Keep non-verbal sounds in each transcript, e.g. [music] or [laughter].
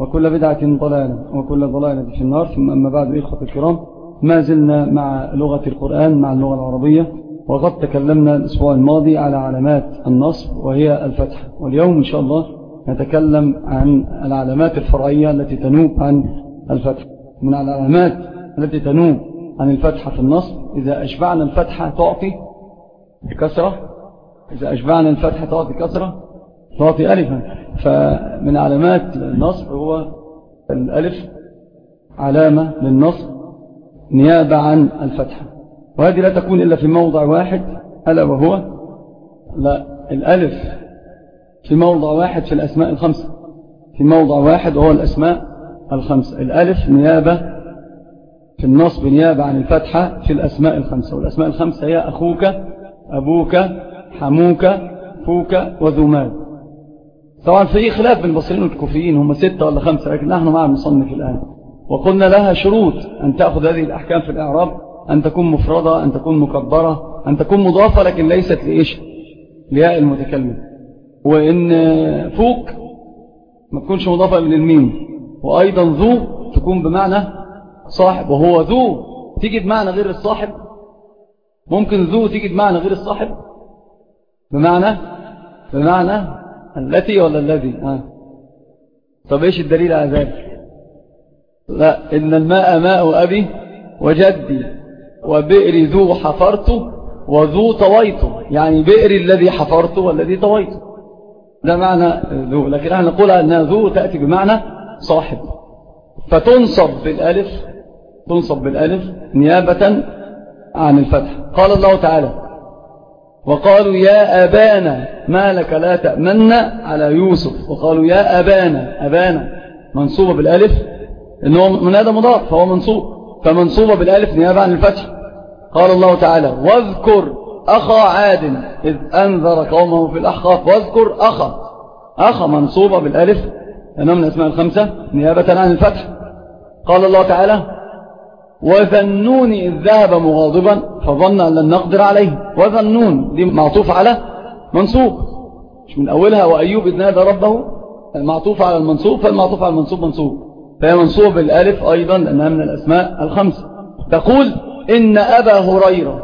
وكل بدعة ضلالة وكل ضلالة في النار. ثم أما بعد إخوة الكرام ما زلنا مع لغة القرآن مع اللغة العربية وقد تكلمنا الأسبوع الماضي على علامات النصب وهي الفتح. واليوم إن شاء الله نتكلم عن العلامات الفرعية التي تنوب عن الفتح. من العلامات التي تنوب عن الفتحة في النصب إذا أشبعنا الفتحة تعطي كسرة. إذا أشبعنا الفتحة تعطي كسرة تعطي ألفا. فمن علامات النصب هو الألف علامة للنصب نيابة عن الفتحة. وهذه لا تكون إلا في موضع واحد ألا وهو؟ لا الألف في موضع واحد في الأسماء الخمسة. في موضع واحد وهو الأسماء الخمسة. الألف نيابة في النصب نيابة عن الفتحة في الأسماء الخمسة. والأسماء الخمسة هي أخوك أبوك حموك فوك وذماد طبعا في خلاف بين البصريين والكوفيين هم ستة ولا خمسة لكن نحن مع المصنف الآن. وقلنا لها شروط أن تأخذ هذه الأحكام في الإعراب أن تكون مفردة أن تكون مكبرة أن تكون مضافة لكن ليست لإيش؟ لياء المتكلم وإن فوق ما تكونش مضافة للميم وأيضا ذو تكون بمعنى صاحب. وهو ذو تيجي بمعنى غير الصاحب. ممكن ذو تيجي بمعنى غير الصاحب. بمعنى بمعنى التي ولا الذي؟ آه. طب إيش الدليل على ذلك؟ لا إن الماء ماء أبي وجدي وبئر ذو حفرت وذو طويت. يعني بئر الذي حفرت والذي طويت. ده معنى ذو. لكن إحنا نقول أنها ذو تأتي بمعنى صاحب. فتنصب بالألف تنصب بالألف نيابة عن الفتح. قال الله تعالى وقالوا يا أبانا ما لك لا تأمن على يوسف. وقالوا يا أبانا أبانا. منصوبة بالألف إنه من هذا مضاف فهو منصوب. فمنصوبة بالألف نيابة عن الفتح. قال الله تعالى واذكر أخا عاد إذ أنذر قومه في الأحقاف. واذكر أخا. أخا منصوبة بالألف. إنه من الأسماء الخمسة نيابة عن الفتح. قال الله تعالى وذنون إذ ذهب مغاضبا فظن أن لن نقدر عليه وذنون دي معطوف على منصوب مش من أولها وأيوب إذ نادى ربه المعطوف على المنصوب فالمعطوف على المنصوب منصوب. فهي منصوب بالالف أيضا لأنها من الأسماء الخمسة تقول إن أبا هريرة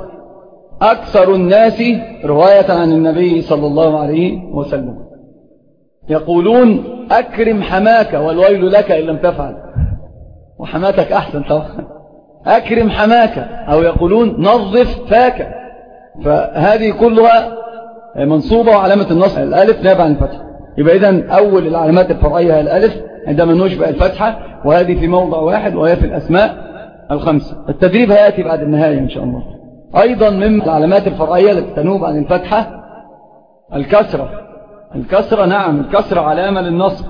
أكثر الناس رواية عن النبي صلى الله عليه وسلم. يقولون أكرم حماك والويل لك إن لم تفعل. وحماتك أحسن طبعا. أكرم حماك أو يقولون نظف فاك. فهذه كلها منصوبة وعلامة النصر الألف نابع عن الفتح. يبقى إذن أول العلامات الفرعية الألف عندما نشبع الفتحة وهذه في موضع واحد وهي في الأسماء الخمسة. التدريب هيأتي بعد النهاية إن شاء الله. أيضا من العلامات الفرعية التي تنوب عن الفتحة الكسرة. الكسرة نعم الكسرة علامة للنصب.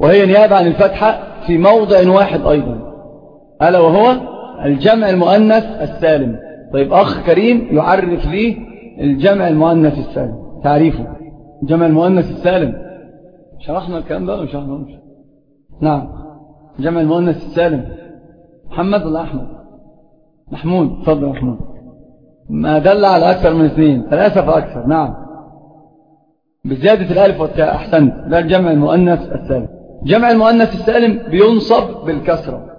وهي نيابة عن الفتحة في موضع واحد أيضا. ألا وهو الجمع المؤنث السالم. طيب أخ كريم يعرف لي الجمع المؤنث السالم. تعريفه. الجمع المؤنث السالم. شرحنا الكلام ده ولا شرحنا؟ مش نعم. جمع المؤنث السالم. محمد ولا أحمد؟ محمود. تفضل محمود ما دل على أكثر من اثنين. ثلاثة فأكثر نعم. بزيادة الألف والتاء أحسنت. ده الجمع المؤنث السالم. جمع المؤنث السالم بينصب بالكسرة.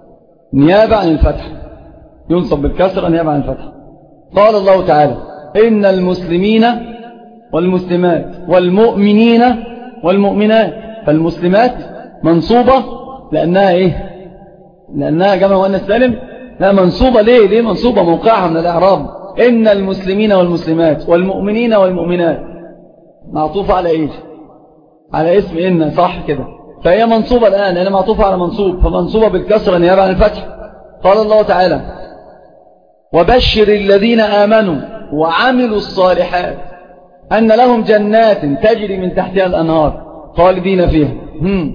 نيابة عن الفتح. ينصب بالكسرة نيابة عن الفتح. قال الله تعالى إن المسلمين والمسلمات والمؤمنين والمؤمنات فالمسلمات منصوبة لأنها إيه؟ لأنها جمع مؤنث سالم لا منصوبة. ليه؟ ليه منصوبة؟ موقعها من الإعراب. إن المسلمين والمسلمات والمؤمنين والمؤمنات. معطوفة على إيه على اسم إن صح كده. فهي منصوبة الآن لأنها معطوفة على منصوب فمنصوبة بالكسرة نيابة عن الفتح. قال الله تعالى وبشر الذين آمنوا وعملوا الصالحات أن لهم جنات تجري من تحتها الأنهار خالدين فيها. هم.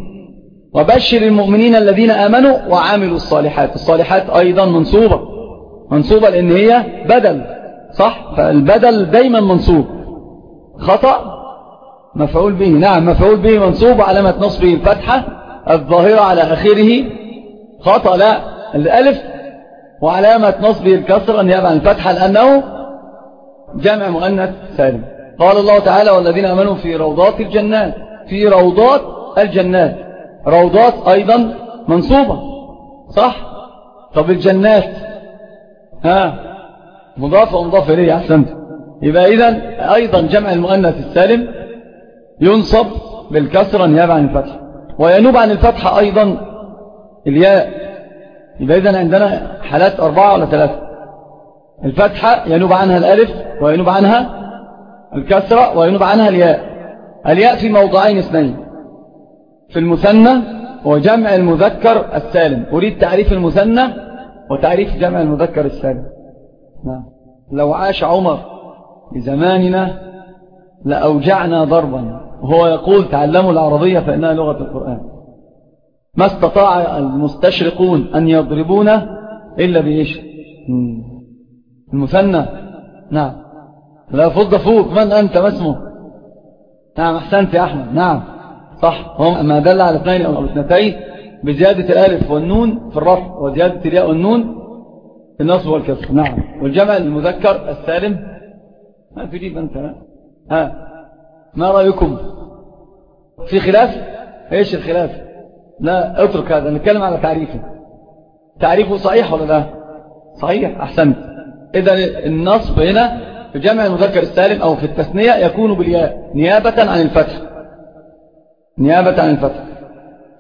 وبشر المؤمنين الذين آمنوا وعملوا الصالحات. الصالحات أيضا منصوبة. منصوبة لأن هي بدل صح؟ فالبدل دايما منصوب. خطأ؟ مفعول به. نعم مفعول به منصوب علامة نصبه الفتحة الظاهرة على آخره. خطأ لا الألف. وعلامة نصبه الكسر نيابة عن الفتحة لأنه جمع مؤنث سالم. قال الله تعالى والذين أمنوا في روضات الجنات في روضات الجنات. روضات أيضا منصوبة. صح؟ طب الجنات؟ ها مضاف ومضاف إليه أحسنت. يبقى إذن أيضا جمع المؤنث السالم ينصب بالكسرة نيابة عن الفتح. وينوب عن الفتحة أيضا الياء. يبقى إذن عندنا حالات أربعة ولا ثلاثة. الفتحة ينوب عنها الألف وينوب عنها الكسرة وينوب عنها الياء. الياء في موضعين اثنين. في المثنى وجمع المذكر السالم. أريد تعريف المثنى وتعريف جمع المذكر السالم. نعم. لو عاش عمر بزماننا لأوجعنا ضربا. وهو يقول تعلموا العربية فإنها لغة القرآن. ما استطاع المستشرقون أن يضربونا إلا بإيش؟ المثنى. نعم. لا فض فوق. من أنت؟ ما اسمه؟ نعم أحسنت يا أحمد. نعم. صح. هم ما دل على اثنين أو اثنتين بزيادة الألف والنون في الرفع وزيادة الياء والنون في النصب والكسر. نعم. والجمع المذكر السالم. ما تجيب أنت. ها. ما رأيكم؟ في خلاف؟ إيش الخلاف؟ لا اترك هذا نتكلم على تعريفه. تعريفه صحيح ولا لا؟ صحيح أحسنت. إذا النصب هنا في جمع المذكر السالم أو في التثنية يكون بالياء نيابة عن الفتح. نيابة عن الفتح.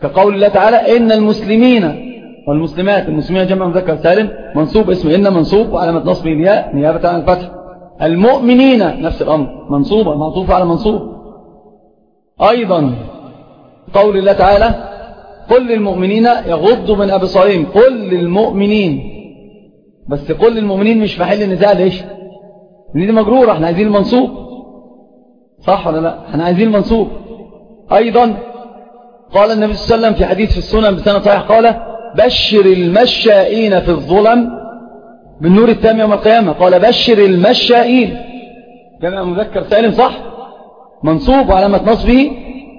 كقول الله تعالى إن المسلمين والمسلمات المسلمين جمع مذكر سالم منصوب اسم إن منصوب وعلامة نصبه الياء نيابة عن الفتح. المؤمنين نفس الأمر منصوبة معطوفة على منصوب. أيضا قول الله تعالى قل للمؤمنين يغضوا من أبصارهم. قل للمؤمنين. بس قل للمؤمنين مش محل النزاع ليش؟ دي مجرورة إحنا عايزين المنصوب. صح ولا لا؟ إحنا عايزين المنصوب. أيضا قال النبي صلى الله عليه وسلم في حديث في السنن بسنة صحيح قال بشر المشائين في الظلم بالنور التام يوم القيامة. قال بشر المشائين. جمع مذكر سالم صح؟ منصوب وعلامة نصبه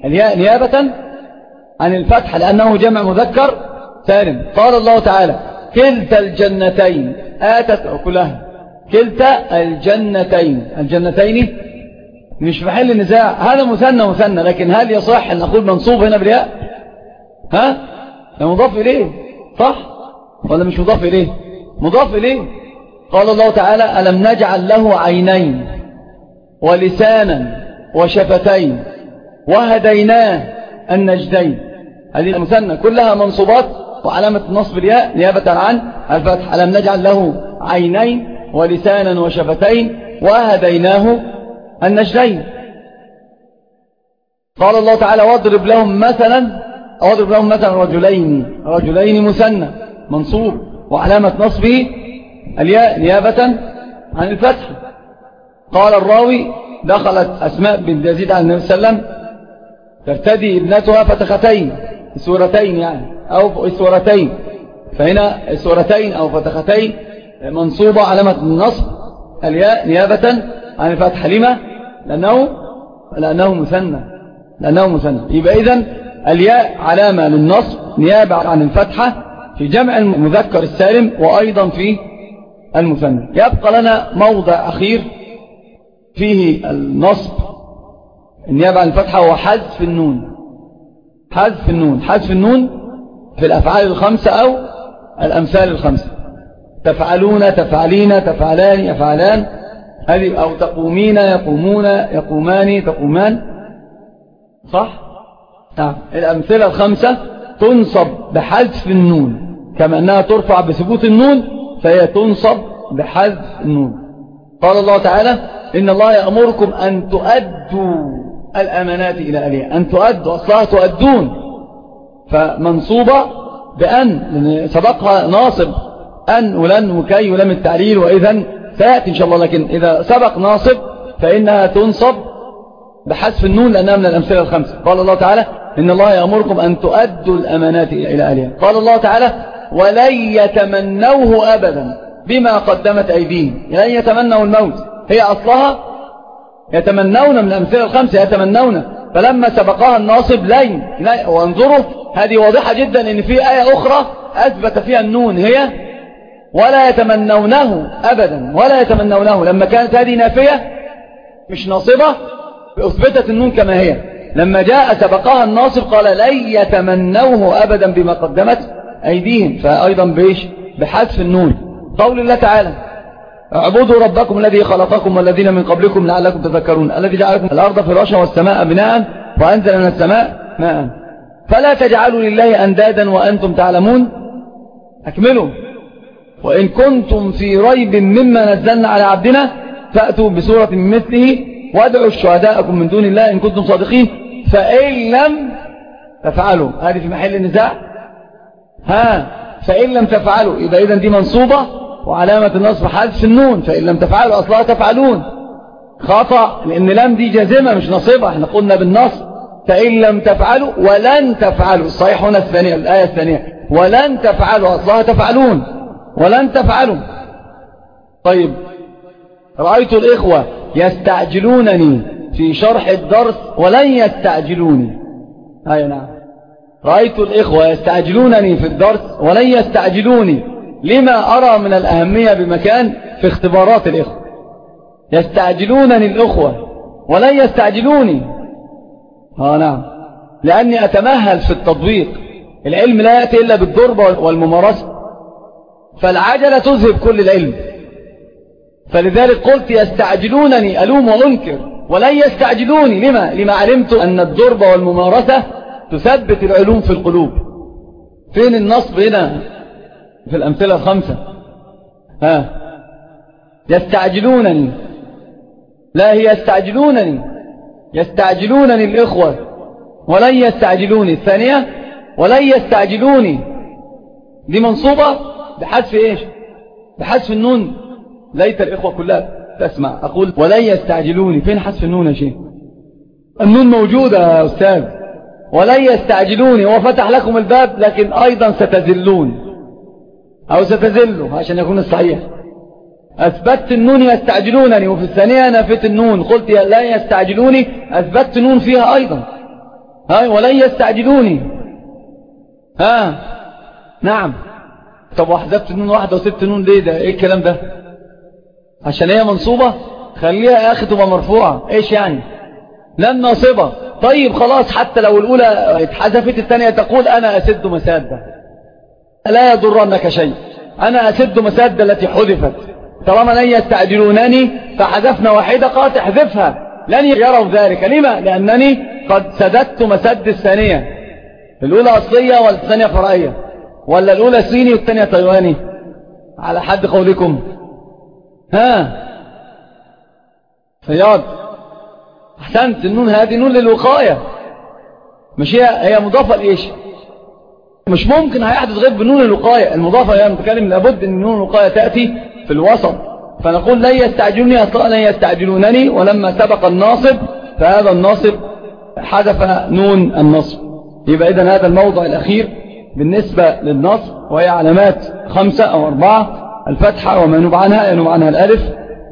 الياء نيابة عن الفتح لأنه جمع مذكر سالم قال الله تعالى كلتا الجنتين آتت كلها. كلتا الجنتين. الجنتين مش محل النزاع. هذا مثنى مثنى لكن هل يصح أن نقول منصوب هنا بالياء؟ ها؟ مضاف إليه صح؟ ولا مش مضاف إليه؟ مضاف إليه. قال الله تعالى ألم نجعل له عينين ولسانا وشفتين وهديناه النجدين. هذه المثنى كلها منصوبات وعلامة النصب الياء نيابة عن الفتح. ألم نجعل له عينين ولسانا وشفتين وهديناه النجدين. قال الله تعالى واضرب لهم مثلا واضرب لهم مثلا رجلين. رجلين مثنى منصوب وعلامة نصبه الياء نيابة عن الفتح. قال الراوي دخلت أسماء بن يزيد عن النبي صلى الله عليه وسلم. ترتدي ابنتها فتختين سورتين يعني أو سورتين. فهنا سورتين أو فتختين منصوبة علامة النصب. الياء نيابة عن الفتح. لما؟ لأنه, لأنه مثنى. لأنه مثنى. يبقى إذن الياء علامة للنصب نيابة عن الفتحة في جمع المذكر السالم وأيضا في المثنى. يبقى لنا موضع أخير فيه النصب. النيابة عن الفتحة هو حذف النون. حذف النون. حذف النون في الأفعال الخمسة أو الأمثلة الخمسة. تفعلون تفعلين تفعلان يفعلان. أو تقومين يقومون يقومان تقومان. صح؟ نعم. الأمثلة الخمسة تنصب بحذف النون كما أنها ترفع بثبوت النون فهي تنصب بحذف النون. قال الله تعالى إن الله يأمركم أن تؤدوا الأمانات إلى أهلها أن تؤدوا أصلها تؤدون. فمنصوبة بأن سبقها ناصب أن ولن وكي ولم التعليل وإذا سيأتي إن شاء الله لكن إذا سبق ناصب فإنها تنصب بحذف النون لأنها من الأمثلة الخمسة. قال الله تعالى إن الله يأمركم أن تؤدوا الأمانات إلى أهلها. قال الله تعالى ولن يتمنوه أبدا بما قدمت أيديهم. لن يتمنوا الموت. هي أصلها يتمنون من الأمثلة الخمسة يتمنون. فلما سبقها الناصب لين وانظروا هذه واضحة جدا إن في آية أخرى أثبت فيها النون هي ولا يتمنونه أبدا ولا يتمنونه. لما كانت هذه نافية مش ناصبة أثبتت النون كما هي. لما جاء سبقها الناصب قال لن يتمنوه أبدا بما قدمت أيديهم فأيضا بإيش؟ بحذف النون. قول الله تعالى اعبدوا ربكم الذي خلقكم والذين من قبلكم لعلكم تذكرون الذي جعلكم الأرض فراشا والسماء بناء وأنزل من السماء ماء. فلا تجعلوا لله أندادا وأنتم تعلمون. أكملوا. وإن كنتم في ريب مما نزلنا على عبدنا فأتوا بسورة من مثله وادعوا الشهداءكم من دون الله إن كنتم صادقين. فإن لم تفعلوا. هذه في محل النزاع. ها فإن لم تفعلوا يبقى إذن دي منصوبة وعلامة النصب حذف النون فإن لم تفعلوا أصلها تفعلون. خطأ لأن لم دي جازمة مش نصبة إحنا قلنا بالنصب فإن لم تفعلوا ولن تفعلوا الصحيح هنا الثانية الآية الثانية. ولن تفعلوا أصلها تفعلون. ولن تفعلوا. طيب رأيت الإخوة يستعجلونني في شرح الدرس ولن يستعجلوني. هاي نعم. رأيت الإخوة يستعجلونني في الدرس ولن يستعجلوني. لما أرى من الأهمية بمكان في اختبارات الإخوة؟ يستعجلونني الأخوة ولن يستعجلوني. ها نعم. لأني أتمهل في التطبيق. العلم لا يأتي إلا بالضربة والممارسة. فالعجلة تذهب كل العلم. فلذلك قلت يستعجلونني ألوم وأنكر. ولن يستعجلوني. لما؟ لما علمت أن الضربة والممارسة تثبت العلوم في القلوب. فين النصب هنا؟ في الأمثلة الخمسة. ها؟ يستعجلونني. لا هي يستعجلونني. يستعجلونني الإخوة. ولن يستعجلوني. الثانية ولن يستعجلوني. دي منصوبة بحذف إيش؟ بحذف النون. ليت الإخوة كلها تسمع. أقول ولن يستعجلوني. فين حذف النون يا شيخ؟ النون موجودة يا أستاذ. ولن يستعجلوني وفتح لكم الباب لكن أيضا ستزلون. أو ستزلوا عشان يكون الصحيح. أثبتت النون يستعجلونني وفي الثانية نفت النون. قلت لا يستعجلوني أثبتت نون فيها أيضا. هاي ولن يستعجلوني. ها نعم. طب وحذفت النون واحدة وسبت النون ليه؟ ده إيه الكلام ده؟ عشان هي منصوبة؟ خليها يا أخي تبقى مرفوعة. إيش يعني؟ لن ناصبة طيب خلاص حتى لو الأولى اتحذفت الثانية تقول أنا أسد مسادة لا يضرنك شيء. أنا أسد مسادة التي حذفت. طالما لن يستعجلونني فحذفنا واحدة قالت احذفها. لن يروا ذلك. لما؟ لأنني قد سددت مسد الثانية. الأولى أصلية والثانية فرعية. ولا الأولى صيني والثانية تايواني على حد قولكم. ها؟ فياض. أحسنت النون هذه نون للوقاية. مش هي هي مضافة لإيش؟ مش ممكن هيحدث غير بنون الوقاية. المضافة هي متكلم لابد إن نون الوقاية تأتي في الوسط. فنقول لن يستعجلوني أصلا لن يستعجلونني. ولما سبق الناصب فهذا الناصب حذف نون النصب. يبقى إذن هذا الموضع الأخير بالنسبة للنصب وهي علامات خمسة أو أربعة. الفتحة وما ينوب عنها ينوب عنها الألف.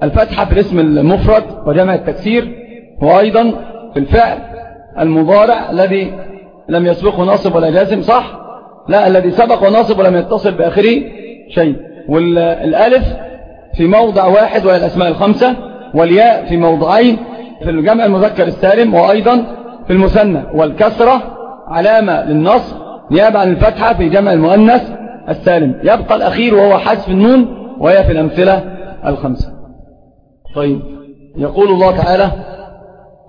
الفتحة في الاسم المفرد وجمع التكسير. وأيضا في الفعل المضارع الذي لم يسبقه ناصب ولا جازم صح؟ لا الذي سبق وناصب ولم يتصل بآخره شيء. والألف في موضع واحد وهي الأسماء الخمسة والياء في موضعين في الجمع المذكر السالم وأيضا في المثنى. والكسرة علامة للنصب نيابة عن الفتحة في جمع المؤنث السالم. يبقى الأخير وهو حذف النون وهي في الأمثلة الخمسة. طيب يقول الله تعالى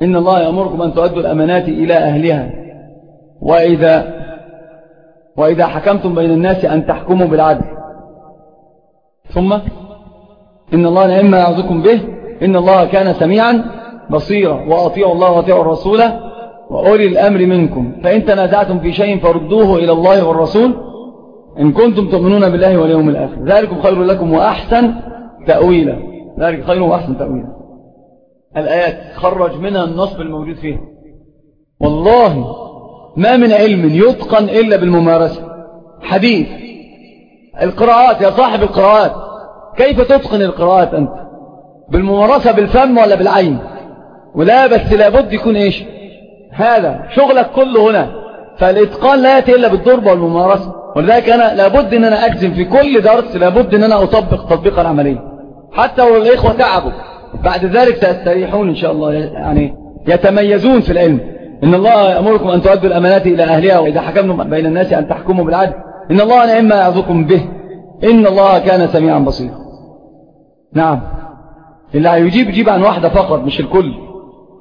إن الله يأمركم أن تؤدوا الأمانات إلى أهلها. وإذا وإذا حكمتم بين الناس أن تحكموا بالعدل. ثم إن الله نعم يعظكم به. إن الله كان سميعا بصيرا. وأطيعوا الله وأطيعوا الرسول وأولي الأمر منكم. فإن تنازعتم في شيء فردوه إلى الله والرسول إن كنتم تؤمنون بالله واليوم الآخر. ذلكم خير لكم وأحسن تأويلا. ذلك خير وأحسن تأويلا. الآيات خرج منها النصب الموجود فيها. والله ما من علم يتقن إلا بالممارسة. حديث. القراءات يا صاحب القراءات كيف تتقن القراءات أنت؟ بالممارسة بالفم ولا بالعين؟ ولا بس لابد يكون إيش؟ هذا شغلك كله هنا. فالإتقان لا يأتي إلا بالضربة والممارسة. ولذلك أنا لابد أن أنا أجزم في كل درس لابد أن أنا أطبق تطبيقا عمليا حتى والإخوة تعبوا. بعد ذلك سيستريحون إن شاء الله يعني يتميزون في العلم. إن الله يأمركم أن تؤدوا الأمانات إلى أهلها وإذا حكمتم بين الناس أن تحكموا بالعدل. إن الله نعم يعظكم به إن الله كان سميعا بصيرا. نعم. اللي هيجيب يجيب عن واحدة فقط مش الكل.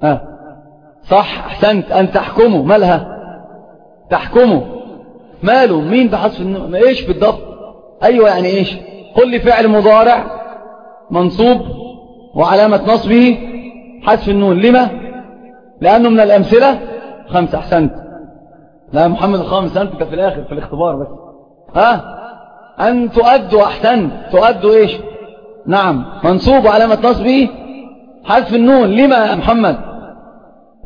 ها. صح. أحسنت. أن تحكموا. مالها تحكموا. ماله؟ مين بحث النوم إيش بالضبط؟ أيوة يعني إيش؟ قل لي فعل مضارع منصوب. وعلامة نصبه حذف النون. لما؟ لأنه من الأمثلة خمسة. أحسنت. لا محمد الخامس أنت في الآخر في الاختبار بس. ها؟ أن تؤدوا أحسنت. تؤدوا إيش؟ نعم. منصوب علامة نصبه حذف النون. لما يا محمد؟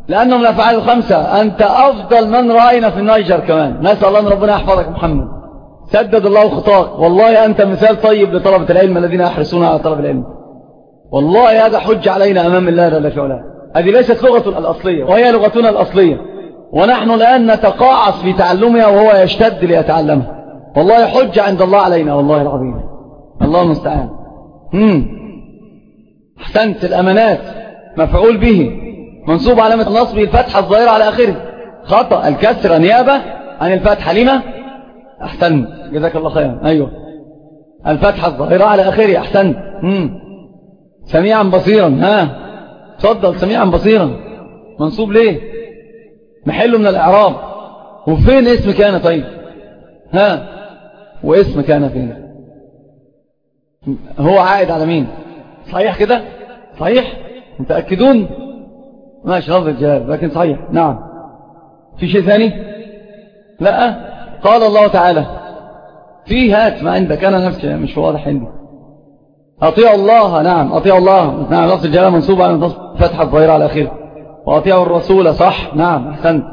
لأنهم الأفعال الخمسة أنت أفضل من رأينا في النيجر كمان. نسأل الله أن ربنا يحفظك محمد. سدد الله خطاك. والله أنت مثال طيب لطلبة العلم الذين يحرصون على طلب العلم. والله هذا حج علينا أمام الله لا في علاه هذه ليست لغة الأصلية وهي لغتنا الأصلية. ونحن الآن نتقاعس في تعلمها وهو يشتد ليتعلمها. والله حج عند الله علينا والله العظيم. الله المستعان. أحسنت الأمانات. مفعول به. منصوب علامة نصبه الفتحة الظاهرة على آخره. خطأ. الكسر نيابة عن الفتحة لما؟ أحسن جزاك الله خيرا. أيوه. الفتحة الظاهرة على آخره. أحسن سميعا بصيرا ها؟ تفضل سميعا بصيرا. منصوب ليه؟ محله من الإعراب. وفين اسم كان طيب؟ ها؟ واسم كان فين؟ هو عائد على مين؟ صحيح كده؟ صحيح؟ متأكدون؟ ماشي لفظ الجلال لكن صحيح. نعم. في شيء ثاني؟ لا. قال الله تعالى في هات ما عندك. أنا نفسي مش واضح عندي. أطيع الله نعم أطيع الله. نعم لفظ الجلال منصوب على فتح الظهير على أخير وأطيع الرسول صح؟ نعم أحسنت.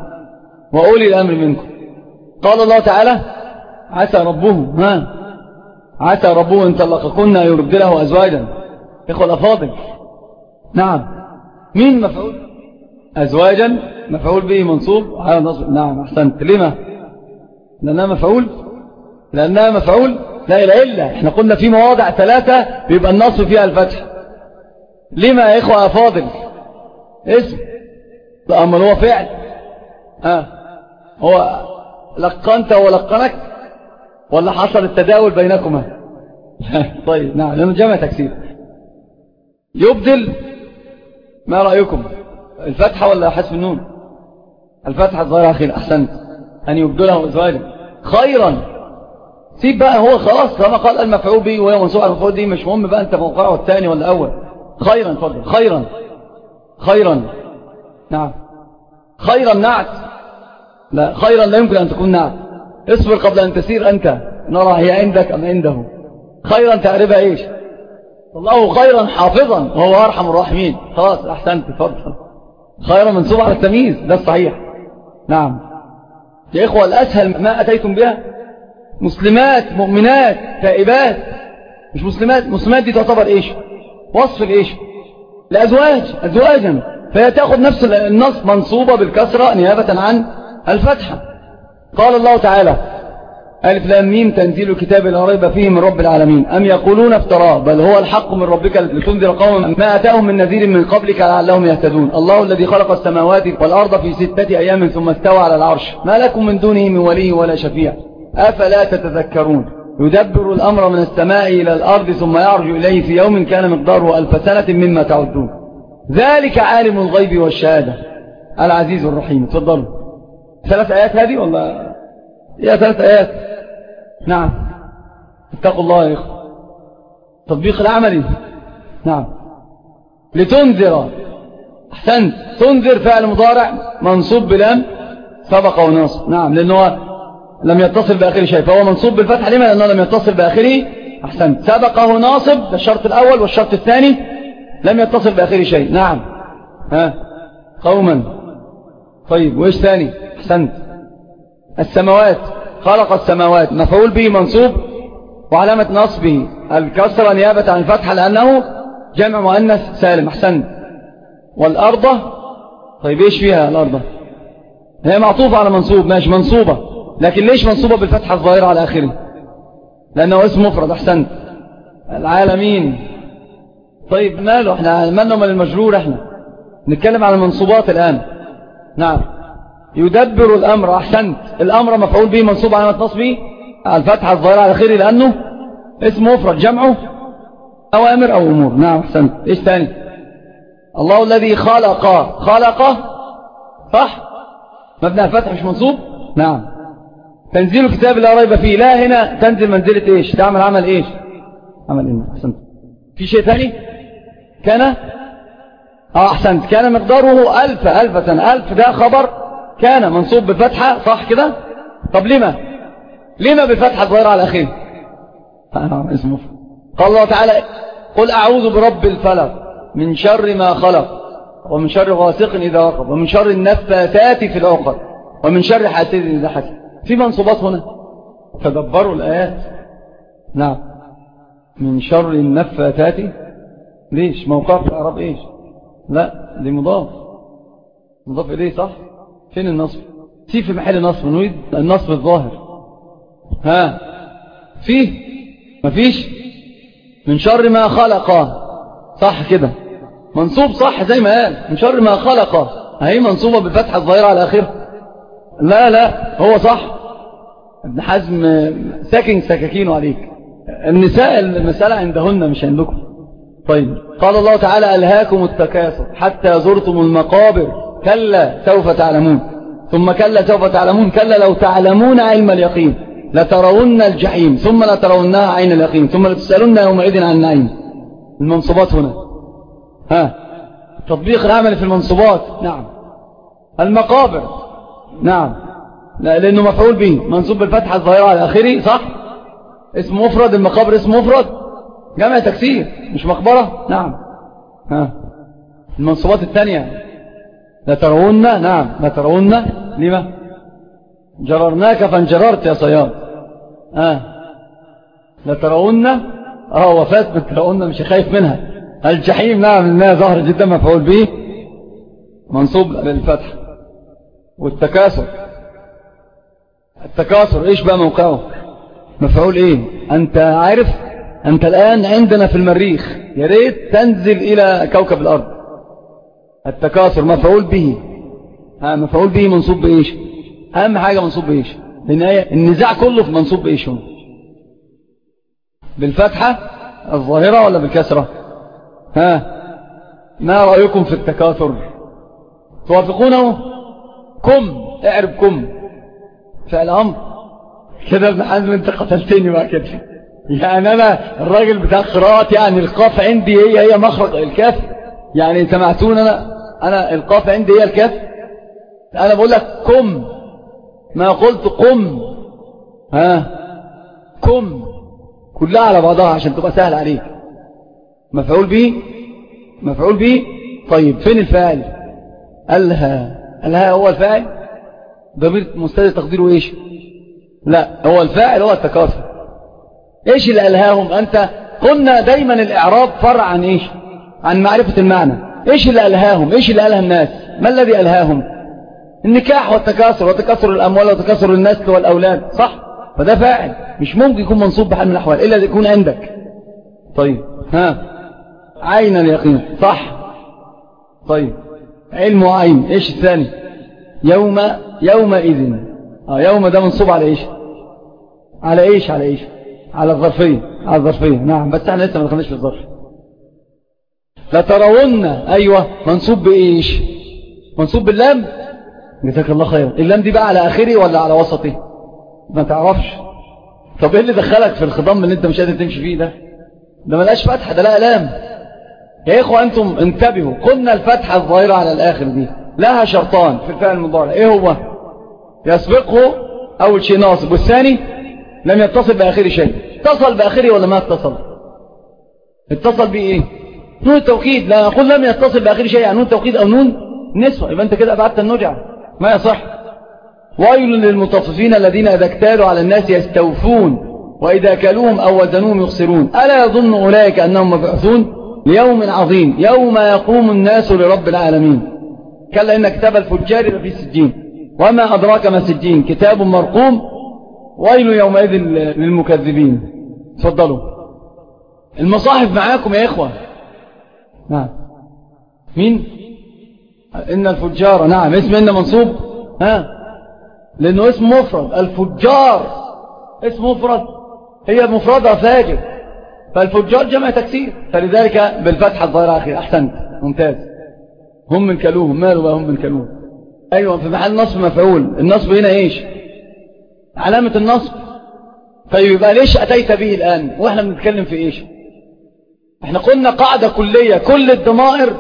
وأولي الأمر منكم. قال الله تعالى عسى ربه ما عسى ربه إن طلقكن يبدله أزواجا. إخوة الأفاضل. نعم. مين مفعول؟ أزواجا. مفعول به منصوب على نصب نعم أحسنت. لما؟ لأنها مفعول؟ لأنها مفعول لا إله إلا. إحنا قلنا في مواضع ثلاثة بيبقى النصب فيها الفتح. لما يا إخوة أفاضل اسم. أما هو فعل. ها هو لقنت ولقنك؟ ولا حصل التداول بينكما؟ [laughs] طيب نعم لأنه جمع تكسير. يبدل ما رأيكم؟ الفتحة ولا حسب النون؟ الفتحة الظاهرة أخير أحسنت. أن يبدله أزواجا خيرا. سيب بقى هو خلاص كما قال المفعول به وهي منصوب على المفعول دي مش مهم بقى أنت موقعه الثاني ولا الأول. خيرا فضل خيرا. خيرا. نعم. خيرا نعت. لا خيرا لا يمكن أن تكون نعت. اصبر قبل أن تسير أنت. نرى هي عندك أم عنده. خيرا تعرفها إيش؟ الله خيرا حافظا وهو أرحم الراحمين. خلاص أحسنت تفضل خير منصوب على التمييز. ده الصحيح. نعم. يا إخوة الأسهل ما أتيتم بها مسلمات مؤمنات تائبات. مش مسلمات مسلمات دي تعتبر إيش؟ وصف الإيش؟ لأزواج أزواجا. فهي تأخذ نفس النص منصوبة بالكسرة نيابة عن الفتحة. قال الله تعالى ألف لام ميم تنزيل الكتاب لا ريب فيه من رب العالمين. أم يقولون افتراه بل هو الحق من ربك لتنذر قوم ما أتاهم من نذير من قبلك لعلهم يهتدون. الله الذي خلق السماوات والأرض في ستة أيام ثم استوى على العرش. ما لكم من دونه من ولي ولا شفيع. أفلا تتذكرون؟ يدبر الأمر من السماء إلى الأرض ثم يعرج إليه في يوم كان مقداره ألف سنة مما تعدون. ذلك عالم الغيب والشهادة. العزيز الرحيم تفضلوا. ثلاث آيات هذه والله يا ثلاث آيات. نعم. اتقوا الله يا إخوة. تطبيق العملي نعم. لتنذر. أحسنت. تنذر فعل مضارع منصوب بلام سبق ونصب نعم لأنه لم يتصل بآخر شيء فهو منصوب بالفتح لما لأنه لم يتصل بآخره. أحسنت. سبقه ناصب الشرط الأول والشرط الثاني لم يتصل بآخر شيء. نعم. ها؟ قوما. طيب وإيش ثاني؟ أحسنت. السماوات. خلق السماوات. مفعول به منصوب وعلامة نصبه. الكسرة نيابة عن الفتحة لأنه جمع مؤنث سالم. أحسنت. والأرض؟ طيب إيش فيها الأرض؟ هي معطوفة على منصوب. ماشي منصوبة. لكن ليش منصوبة بالفتحة الظاهرة على آخره؟ لأنه اسم مفرد أحسنت. العالمين. طيب ماله إحنا؟ مالنا من المجرور إحنا؟ نتكلم عن المنصوبات الآن. نعم. يدبر الأمر أحسنت. الأمر مفعول به منصوب على نصبه الفتحة الظاهرة على خير لأنه اسم مفرد. جمعه أوامر أو أمور. نعم أحسنت. إيش ثاني؟ الله الذي خلق. خلق؟ صح؟ مبنى الفتح مش منصوب؟ نعم. تنزيل الكتاب لا ريب فيه. لا هنا تنزل منزلة إيش؟ تعمل عمل إيش؟ عمل إيه؟ أحسنت. في شيء ثاني؟ كان؟ آه أحسنت. كان مقداره ألف ألف سنة. ألف ده خبر. كان منصوب بالفتحة صح كده؟ طب لما؟ لما بالفتحة الظاهرة على أخيه اسمه. قال الله تعالى قل أعوذ برب الفلق من شر ما خلق ومن شر غاسق إذا وقب ومن شر النفاثات في العقد ومن شر حاسد إذا حسد. في منصوبات هنا. تدبروا الآيات. نعم. من شر النفاثات. ليش؟ موقف الأعراب إيش؟ لا دي مضاف مضاف إليه صح؟ فين النصب؟ في في محل نصب نريد النصب الظاهر. ها؟ فيه؟ مفيش من شر ما خلق. صح كده. منصوب صح زي ما قال. من شر ما خلق. هي منصوبة بفتح الظاهرة على آخر لا لا هو صح. ابن حزم ساكن سكاكينه عليك. النساء المسألة عندهن مش عندكم. طيب قال الله تعالى ألهاكم التكاثر حتى زرتم المقابر كلا سوف تعلمون. ثم كلا سوف تعلمون. كلا لو تعلمون علم اليقين لترون الجحيم ثم لترونها عين اليقين ثم لتسألون يومئذ عن النعيم. المنصبات هنا. ها؟ تطبيق العمل في المنصبات. نعم. المقابر. نعم. لا لأنه مفعول به. منصوب بالفتحة الظاهرة على آخره صح؟ اسم مفرد المقابر اسم مفرد. جمع تكسير مش مقبرة؟ نعم. ها. المنصوبات الثانية. لا ترون نعم. لا ترون. لما؟ جررناك فانجررت يا صياد. ها. لا ترون. آه وفاة من ترون مش خايف منها. الجحيم نعم انها ظهر جدا مفعول به. منصوب للفتح والتكاثر. التكاثر إيش بقى موقعه؟ مفعول إيه؟ أنت عارف؟ أنت الآن عندنا في المريخ يا ريت تنزل إلى كوكب الأرض. التكاثر مفعول به. ها مفعول به منصوب بإيش؟ أهم حاجة منصوب بإيش؟ لأن النزاع كله في منصوب بإيش هنا بالفتحة الظاهرة ولا بالكسرة؟ ها ما رأيكم في التكاثر؟ توافقونه كم اعرب كم. فعل أمر. كده ابن حزم انت قتلتني بقى كده يعني أنا الراجل بتاع قراءات يعني القاف عندي هي هي مخرج الكاف يعني سمعتون أنا أنا القاف عندي هي الكاف أنا بقول لك كم. ما قلت قم. ها؟ كم. كلها على بعضها عشان تبقى سهل عليك. مفعول به مفعول به طيب فين الفاعل؟ ألها ألها هو الفاعل؟ ضمير مستدر تقديره إيش؟ لا هو الفاعل هو التكاثر. إيش اللي ألهاهم أنت قلنا دايما الإعراب فرع عن إيش؟ عن معرفة المعنى. إيش اللي ألهاهم إيش اللي ألهى الناس؟ ما الذي ألهاهم النكاح والتكاثر وتكاثر الأموال وتكاثر النسل والأولاد صح؟ فده فاعل مش ممكن يكون منصوب بحال من الأحوال إلا يكون عندك. طيب ها عين اليقين صح؟ طيب. علم وعين. إيش الثاني؟ يوم يومئذ. آه يوم ده منصوب على إيش؟ على إيش؟ على إيش؟ على الظرفية على الظرفية نعم بس إحنا لسه ما دخلناش في الظرف. لترون أيوه منصوب بإيش؟ منصوب باللام؟ جزاك الله خير اللام دي بقى على آخره ولا على وسطه؟ ما تعرفش. طب إيه اللي دخلك في الخضم اللي أنت مش قادر تمشي فيه ده؟ ده ملاش فتحة ده لا ألام يا إخوة أنتم انتبهوا قلنا الفتحة الظاهرة على الآخر دي لها شرطان في الفعل المضارع. إيه هو؟ يسبقه أول شيء ناصب والثاني لم يتصل بآخر شيء. اتصل بآخره ولا ما اتصل؟ اتصل بإيه نون التوكيد. لا أقول لم يتصل بآخر شيء يعني نون توكيد أو نون نسوة. يبقى أنت كده أبعدت النجع ما يصح. ويل للمطففين الذين إذا اكتالوا على الناس يستوفون وإذا كلوهم أو وزنوهم يخسرون. ألا يظن أولئك أنهم مبعثون ليوم عظيم يوم يقوم الناس لرب العالمين. كلا إن كتاب الفجار في سجين. وما أدراك ما سجين؟ كتاب مرقوم. ويل يومئذ للمكذبين. تفضلوا. المصاحف معاكم يا إخوة. نعم. مين؟ إن الفجار نعم اسم إن منصوب. ها؟ لأنه اسم مفرد. الفجار. اسم مفرد. هي مفردة فاجر. فالفجار جمع تكسير. فلذلك بالفتحة الظاهرة أخي أحسنت. ممتاز. هم من كلوهم. مالوا بقى هم من كلوهم؟ أيوة في محل نصب مفعول. النصب هنا إيش؟ علامة النصب. طيب يبقى ليش أتيت به الآن؟ وإحنا بنتكلم في إيش؟ إحنا قلنا قاعدة كلية. كل الضمائر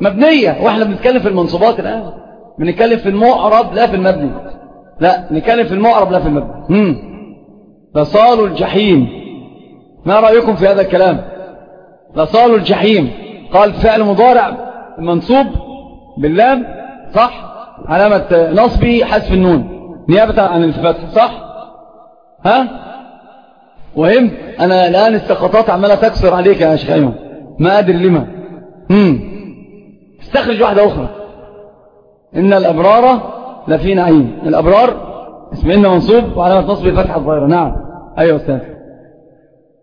مبنية. وإحنا بنتكلم في المنصوبات الآن. بنتكلم في المعرب لا في المبني. لا نتكلم في المعرب لا في المبني. مم. لصالوا الجحيم. ما رأيكم في هذا الكلام؟ لصالوا الجحيم. قال فعل مضارع منصوب باللام صح؟ علامة نصبي حذف النون. نيابة عن الفتح صح؟ ها؟ وهم أنا الآن السقطات عمالة تكسر عليك يا أيمن. ما أدري لما. هم. استخرج واحدة أخرى. إن الأبرار لفي نعيم. الأبرار اسم منصوب وعلامة نصب الفتحة الظاهرة. نعم. أيها أستاذ.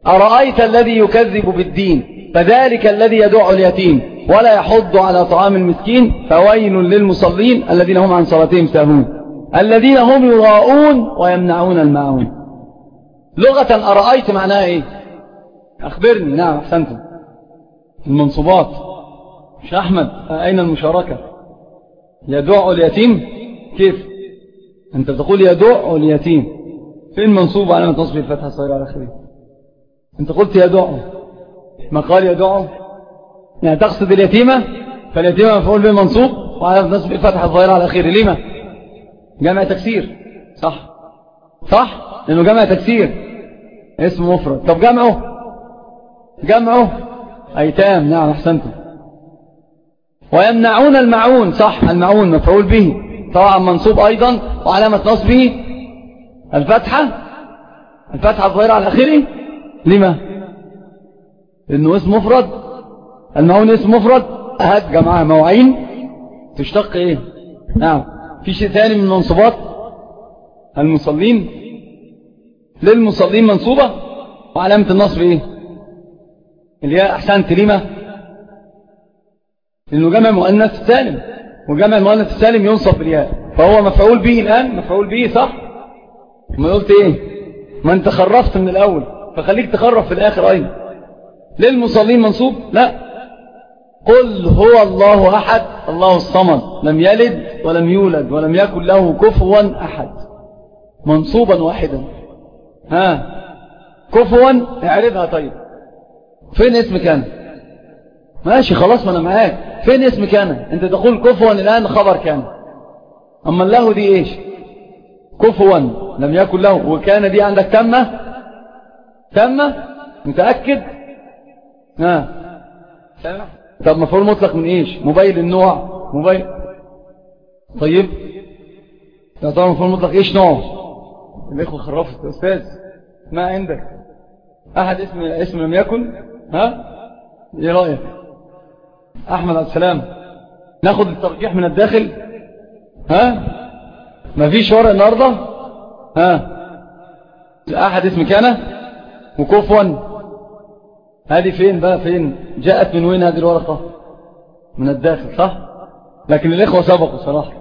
أرأيت الذي يكذب بالدين؟ فذلك الذي يدعو اليتيم. ولا يحض على طعام المسكين فويل للمصلين الذين هم عن صلاتهم ساهون. الذين هم يراءون ويمنعون الماعون. لغة أرأيت معناها إيه؟ أخبرني. نعم أحسنتم المنصوبات مش أحمد. أين المشاركة؟ يدعو اليتيم؟ كيف؟ أنت تقول يدعو اليتيم. فين منصوب على ما تصبح الفتحة الصغيرة على خير أنت قلت يدعو ما قال يدعو يعني تقصد اليتيمة؟ فاليتيمة مفعول به منصوب وعلى تصبح الفتحة الظاهرة على خير لما جمع تكسير. صح. صح؟ لأنه جمع تكسير. اسم مفرد. طب جمعه. جمعه. أيتام. نعم أحسنتم. ويمنعون المعون. صح المعون مفعول به. طبعا منصوب أيضا. وعلامة نصبه. الفتحة. الفتحة الظاهرة على آخره لما؟ لأنه اسم مفرد. المعون اسم مفرد. أهد جمعها موعين تشتق إيه؟ نعم. في شيء ثاني من منصوبات المصلين. للمصلين منصوبة. وعلامة النصب إيه؟ اللي هي أحسنت لما؟ لأنه جمع مؤنث سالم وجمع المؤنث السالم ينصب بالياء فهو مفعول به الآن. مفعول به صح؟ ما قلت إيه؟ ما أنت خرفت من الأول. فخليك تخرف في الآخر أيضا للمصلين منصوب؟ لا. قل هو الله أحد الله الصمد لم يلد ولم يولد ولم يكن له كفوا أحد. منصوبا واحدا. ها؟ كفوا؟ اعرفها طيب. فين اسمك أنا؟ ماشي خلاص ما أنا معاك. فين اسم كان أنت تقول كفوا الآن خبر كان أما الله دي إيش؟ كفوا لم يكن له. وكان دي عندك تمة تمة متأكد؟ ها. طب مفعول مطلق من إيش؟ موبايل النوع؟ موبايل. طيب. يا ترى مفعول مطلق إيش نوع؟ الإخوة خرفت. أستاذ ما عندك؟ أحد اسم اسم لم يكن؟ ها؟ إيه رأيك؟ أحمد عليه السلام ناخد الترجيح من الداخل؟ ها؟ ما فيش ورق النهاردة؟ ها؟ أحد اسم كان؟ وكفوا. هذه فين بقى؟ فين؟ جاءت من وين هذه الورقة؟ من الداخل صح؟ لكن الإخوة سبقوا صراحة.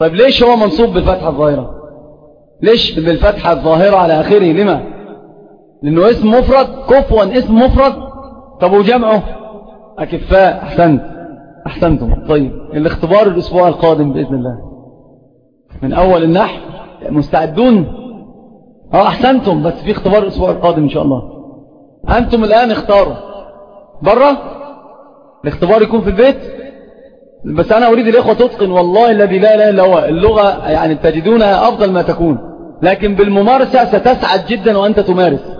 طيب ليش هو منصوب بالفتحة الظاهرة؟ ليش بالفتحة الظاهرة على آخره؟ لما؟ لأنه اسم مفرد كفوا اسم مفرد. طب وجمعه؟ أكفاء. أحسنت. أحسنتم. طيب الاختبار الأسبوع القادم بإذن الله. من أول النحو مستعدون؟ آه أحسنتم بس في اختبار الأسبوع القادم إن شاء الله. أنتم الآن اختاروا. بره الاختبار يكون في البيت؟ بس أنا أريد الإخوة تتقن والله الذي لا إله إلا هو. اللغة يعني تجدونها أفضل ما تكون. لكن بالممارسة ستسعد جدا وأنت تمارس.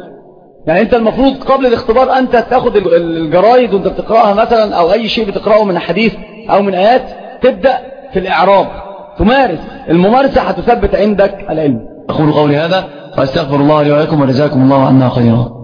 يعني أنت المفروض قبل الاختبار أنت تاخد الجرايد وأنت بتقرأها مثلا أو أي شيء بتقرأه من حديث أو من آيات تبدأ في الإعراب. تمارس. الممارسة هتثبت عندك العلم. أقول قولي هذا وأستغفر الله لي ولكم وجزاكم الله عنا خيرا.